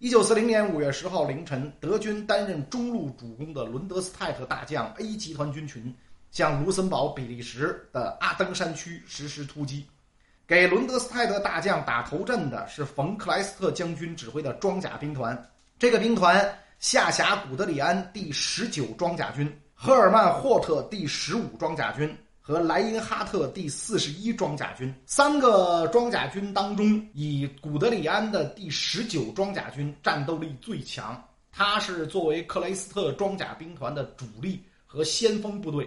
一九四零年五月十号凌晨，德军担任中路主攻的伦德斯泰特大将 A 集团军群向卢森堡、比利时的阿登山区实施突击。给伦德斯泰特大将打头阵的是冯克莱斯特将军指挥的装甲兵团，这个兵团下辖古德里安第十九装甲军、赫尔曼霍特第十五装甲军和莱因哈特第四十一装甲军。三个装甲军当中，以古德里安的第十九装甲军战斗力最强，他是作为克雷斯特装甲兵团的主力和先锋部队。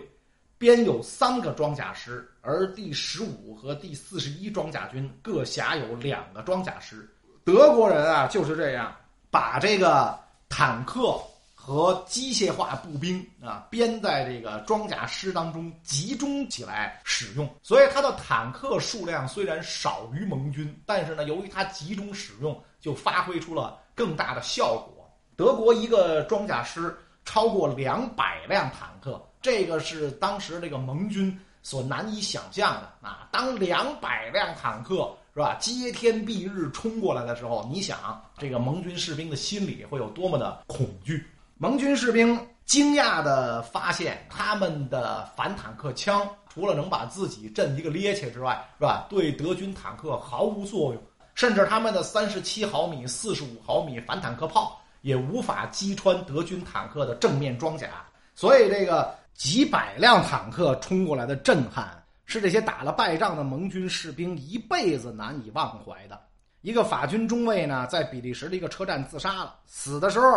编有三个装甲师，而第十五和第四十一装甲军各辖有两个装甲师。德国人啊就是这样，把这个坦克和机械化步兵啊编在这个装甲师当中集中起来使用。所以它的坦克数量虽然少于盟军，但是呢，由于它集中使用，就发挥出了更大的效果。德国一个装甲师超过两百辆坦克。这个是当时这个盟军所难以想象的啊！当两百辆坦克是吧，接天蔽日冲过来的时候，你想这个盟军士兵的心里会有多么的恐惧？盟军士兵惊讶地发现，他们的反坦克枪除了能把自己震一个趔趄之外，是吧？对德军坦克毫无作用，甚至他们的三十七毫米、四十五毫米反坦克炮也无法击穿德军坦克的正面装甲。所以这个。几百辆坦克冲过来的震撼，是这些打了败仗的盟军士兵一辈子难以忘怀的。一个法军中尉呢，在比利时的一个车站自杀了，死的时候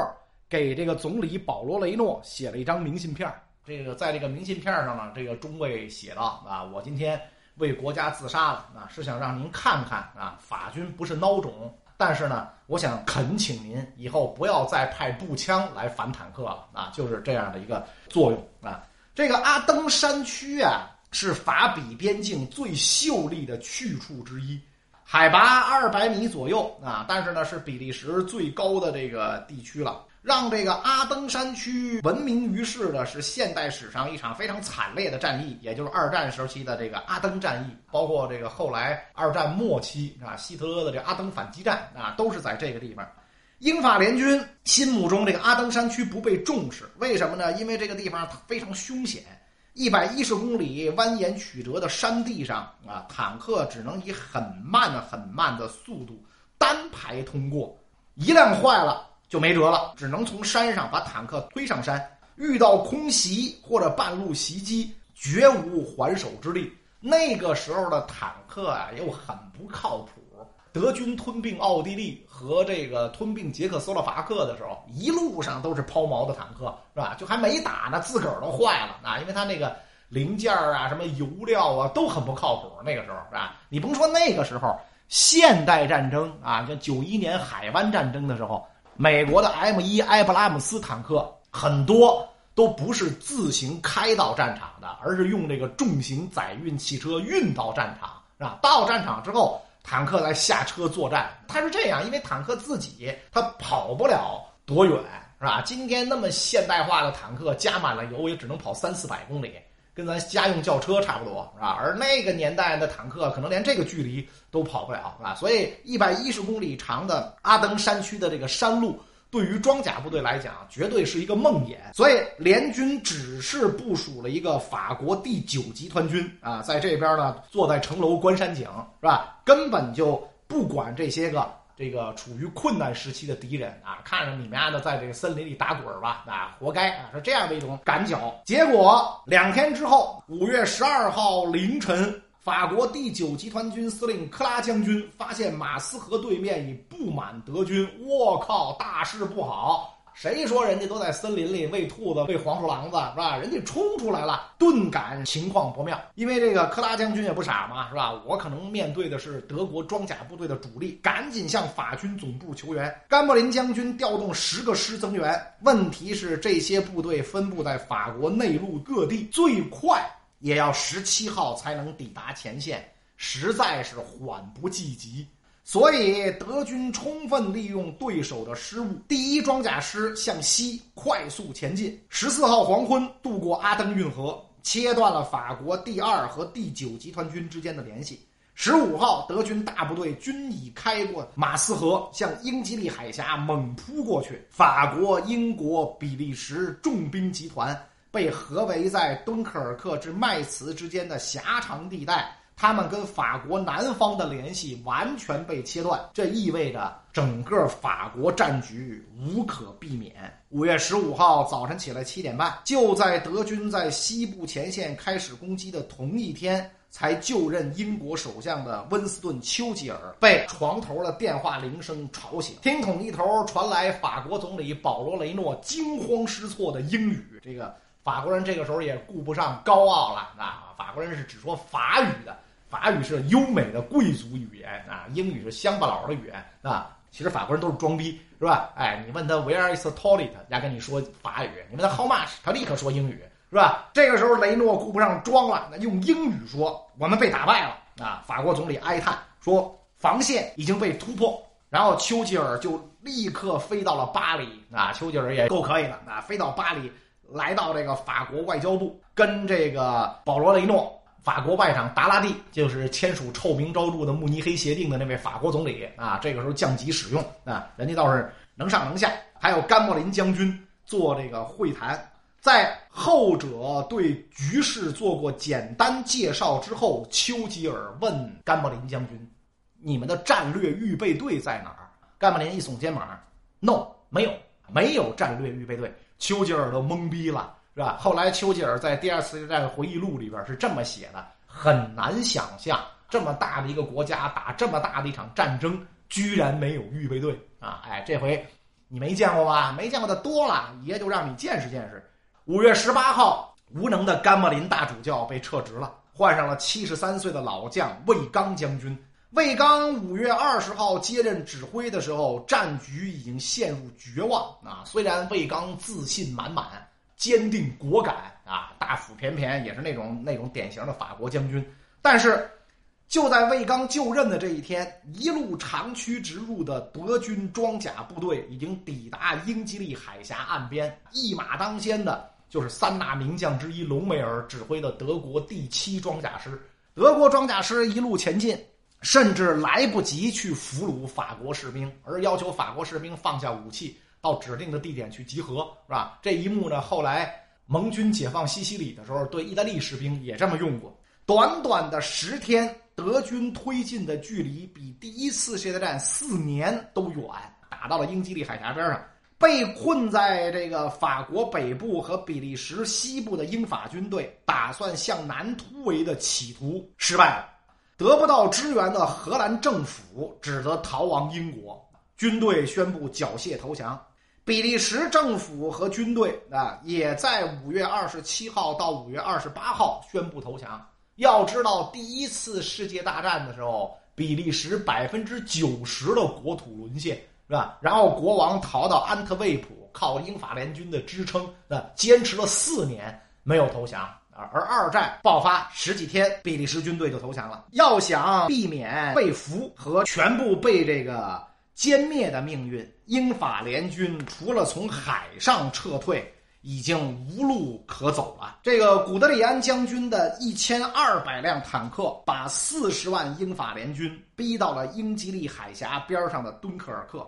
给这个总理保罗雷诺写了一张明信片。这个在这个明信片上呢，这个中尉写道：“啊，我今天为国家自杀了，啊，是想让您看看啊，法军不是孬种。但是呢，我想恳请您以后不要再派步枪来反坦克了啊，就是这样的一个作用啊。”这个阿登山区啊，是法比边境最秀丽的去处之一，海拔二百米左右啊，但是呢是比利时最高的这个地区了。让这个阿登山区闻名于世的是现代史上一场非常惨烈的战役，也就是二战时期的这个阿登战役，包括这个后来二战末期啊，希特勒的这阿登反击战啊，都是在这个地方。英法联军心目中这个阿登山区不被重视，为什么呢？因为这个地方非常凶险，一百一十公里蜿蜒曲折的山地上啊，坦克只能以很慢、很慢的速度单排通过，一辆坏了就没辙了，只能从山上把坦克推上山。遇到空袭或者半路袭击，绝无还手之力。那个时候的坦克啊，又很不靠谱。德军吞并奥地利和这个吞并捷克斯洛伐克的时候，一路上都是抛锚的坦克，是吧？就还没打呢，自个儿都坏了啊！因为他那个零件啊、什么油料啊都很不靠谱。那个时候是吧？你甭说那个时候，现代战争啊，像九一年海湾战争的时候，美国的 M 一埃布拉姆斯坦克很多都不是自行开到战场的，而是用这个重型载运汽车运到战场，是吧？到战场之后。坦克来下车作战，他是这样，因为坦克自己他跑不了多远，是吧？今天那么现代化的坦克，加满了油也只能跑三四百公里，跟咱家用轿车差不多，是吧？而那个年代的坦克可能连这个距离都跑不了，啊？所以一百一十公里长的阿登山区的这个山路。对于装甲部队来讲，绝对是一个梦魇。所以联军只是部署了一个法国第九集团军啊，在这边呢，坐在城楼观山景，是吧？根本就不管这些个这个处于困难时期的敌人啊，看着你们丫的在这个森林里打滚吧，啊，活该啊，是这样的一种赶脚。结果两天之后，五月十二号凌晨。法国第九集团军司令克拉将军发现马斯河对面已布满德军，我靠，大事不好！谁说人家都在森林里喂兔子、喂黄鼠狼子是吧？人家冲出来了，顿感情况不妙。因为这个克拉将军也不傻嘛，是吧？我可能面对的是德国装甲部队的主力，赶紧向法军总部求援。甘柏林将军调动十个师增援，问题是这些部队分布在法国内陆各地，最快。也要十七号才能抵达前线，实在是缓不济急。所以德军充分利用对手的失误，第一装甲师向西快速前进。十四号黄昏渡过阿登运河，切断了法国第二和第九集团军之间的联系。十五号，德军大部队均已开过马斯河，向英吉利海峡猛扑过去。法国、英国、比利时重兵集团被合围在敦刻尔克至麦茨之间的狭长地带，他们跟法国南方的联系完全被切断。这意味着整个法国战局无可避免。五月十五号早晨起来七点半，就在德军在西部前线开始攻击的同一天。才就任英国首相的温斯顿·丘吉尔被床头的电话铃声吵醒，听筒一头传来法国总理保罗·雷诺惊慌失措的英语。这个法国人这个时候也顾不上高傲了啊，法国人是只说法语的，法语是优美的贵族语言啊，英语是乡巴佬的语言啊。其实法国人都是装逼，是吧？哎，你问他 Where is the toilet？人家跟你说法语，你问他 How much？他立刻说英语。是吧？这个时候雷诺顾不上装了，那用英语说：“我们被打败了啊！”法国总理哀叹说：“防线已经被突破。”然后丘吉尔就立刻飞到了巴黎啊！丘吉尔也够可以的啊，飞到巴黎，来到这个法国外交部，跟这个保罗·雷诺、法国外长达拉蒂，就是签署臭名昭著的慕尼黑协定的那位法国总理啊，这个时候降级使用啊，人家倒是能上能下。还有甘莫林将军做这个会谈。在后者对局势做过简单介绍之后，丘吉尔问甘柏林将军：“你们的战略预备队在哪儿？”甘柏林一耸肩膀：“No，没有，没有战略预备队。”丘吉尔都懵逼了，是吧？后来丘吉尔在第二次世界大战回忆录里边是这么写的：“很难想象这么大的一个国家打这么大的一场战争，居然没有预备队啊！”哎，这回你没见过吧？没见过的多了，爷就让你见识见识。五月十八号，无能的甘莫林大主教被撤职了，换上了七十三岁的老将魏刚将军。魏刚五月二十号接任指挥的时候，战局已经陷入绝望啊！虽然魏刚自信满满、坚定果敢啊，大腹便便，也是那种那种典型的法国将军，但是就在魏刚就任的这一天，一路长驱直入的德军装甲部队已经抵达英吉利海峡岸边，一马当先的。就是三大名将之一隆美尔指挥的德国第七装甲师，德国装甲师一路前进，甚至来不及去俘虏法国士兵，而要求法国士兵放下武器，到指定的地点去集合，是吧？这一幕呢，后来盟军解放西西里的时候，对意大利士兵也这么用过。短短的十天，德军推进的距离比第一次世界大战四年都远，打到了英吉利海峡边上。被困在这个法国北部和比利时西部的英法军队，打算向南突围的企图失败了。得不到支援的荷兰政府只得逃亡英国，军队宣布缴械投降。比利时政府和军队啊，也在五月二十七号到五月二十八号宣布投降。要知道，第一次世界大战的时候，比利时百分之九十的国土沦陷。是吧？然后国王逃到安特卫普，靠英法联军的支撑，那坚持了四年没有投降而二战爆发十几天，比利时军队就投降了。要想避免被俘和全部被这个歼灭的命运，英法联军除了从海上撤退，已经无路可走了。这个古德里安将军的一千二百辆坦克，把四十万英法联军逼到了英吉利海峡边上的敦刻尔克。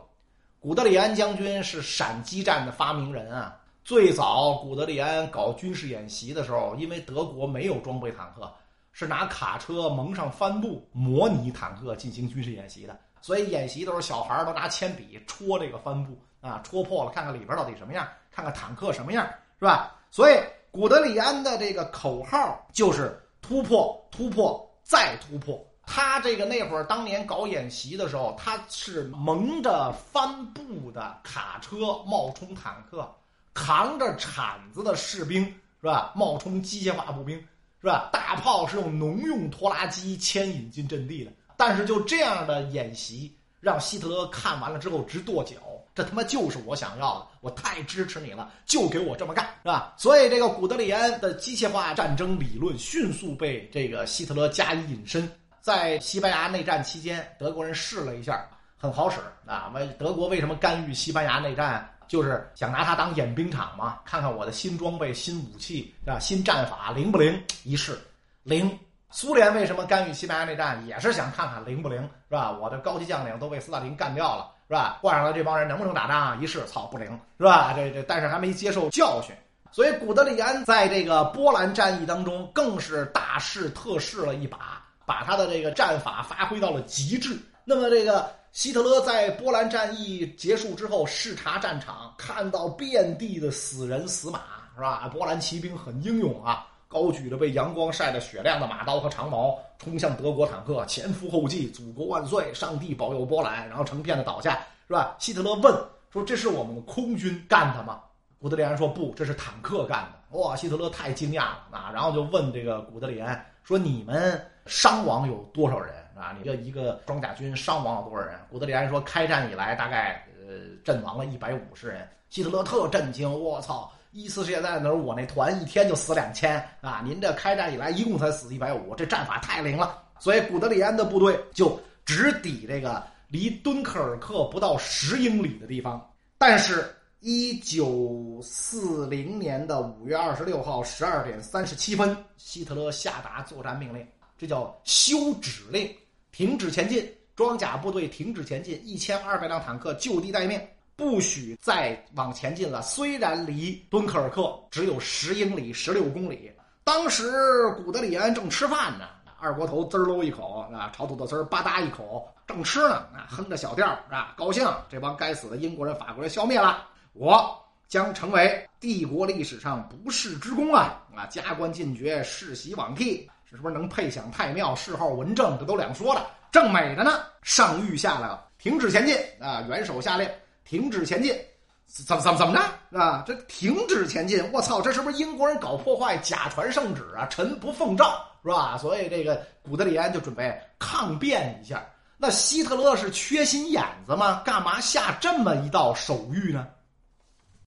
古德里安将军是闪击战的发明人啊！最早古德里安搞军事演习的时候，因为德国没有装备坦克，是拿卡车蒙上帆布模拟坦克进行军事演习的，所以演习都是小孩都拿铅笔戳这个帆布啊，戳破了看看里边到底什么样，看看坦克什么样，是吧？所以古德里安的这个口号就是突破、突破、再突破。他这个那会儿当年搞演习的时候，他是蒙着帆布的卡车冒充坦克，扛着铲子的士兵是吧？冒充机械化步兵是吧？大炮是用农用拖拉机牵引进阵地的。但是就这样的演习，让希特勒看完了之后直跺脚，这他妈就是我想要的，我太支持你了，就给我这么干是吧？所以这个古德里安的机械化战争理论迅速被这个希特勒加以引申。在西班牙内战期间，德国人试了一下，很好使啊！为德国为什么干预西班牙内战？就是想拿它当演兵场嘛，看看我的新装备、新武器啊、新战法灵不灵？一试，灵苏联为什么干预西班牙内战，也是想看看灵不灵，是吧？我的高级将领都被斯大林干掉了，是吧？换上了这帮人能不能打仗？一试，操，不灵，是吧？这这，但是还没接受教训，所以古德里安在这个波兰战役当中更是大试特试了一把，把他的这个战法发挥到了极致。那么这个希特勒在波兰战役结束之后视察战场，看到遍地的死人死马，是吧？波兰骑兵很英勇啊。高举着被阳光晒得雪亮的马刀和长矛，冲向德国坦克，前赴后继，祖国万岁，上帝保佑波兰，然后成片的倒下，是吧？希特勒问说：“这是我们的空军干的吗？”古德里安说：“不，这是坦克干的。”哇，希特勒太惊讶了啊！然后就问这个古德里安说：“你们伤亡有多少人啊？你这一个装甲军伤亡有多少人？”古德里安说：“开战以来大概呃阵亡了一百五十人。”希特勒特震惊，我操！一次世界大战的时候，我那团一天就死两千啊！您这开战以来一共才死一百五，这战法太灵了。所以古德里安的部队就直抵这个离敦刻尔克不到十英里的地方。但是，一九四零年的五月二十六号十二点三十七分，希特勒下达作战命令，这叫休止令，停止前进，装甲部队停止前进，一千二百辆坦克就地待命。不许再往前进了。虽然离敦刻尔克只有十英里、十六公里，当时古德里安正吃饭呢，二锅头滋喽一口啊，炒土豆丝儿吧嗒一口，正吃呢啊，哼着小调啊，高兴。这帮该死的英国人、法国人消灭了，我将成为帝国历史上不世之功啊！啊，加官进爵，世袭罔替，是不是能配享太庙、谥号文正？这都两说了。正美的呢，上谕下来了，停止前进啊！元首下令。停止前进，怎么怎么怎么着啊？这停止前进，我操！这是不是英国人搞破坏，假传圣旨啊？臣不奉诏，是吧？所以这个古德里安就准备抗辩一下。那希特勒是缺心眼子吗？干嘛下这么一道手谕呢？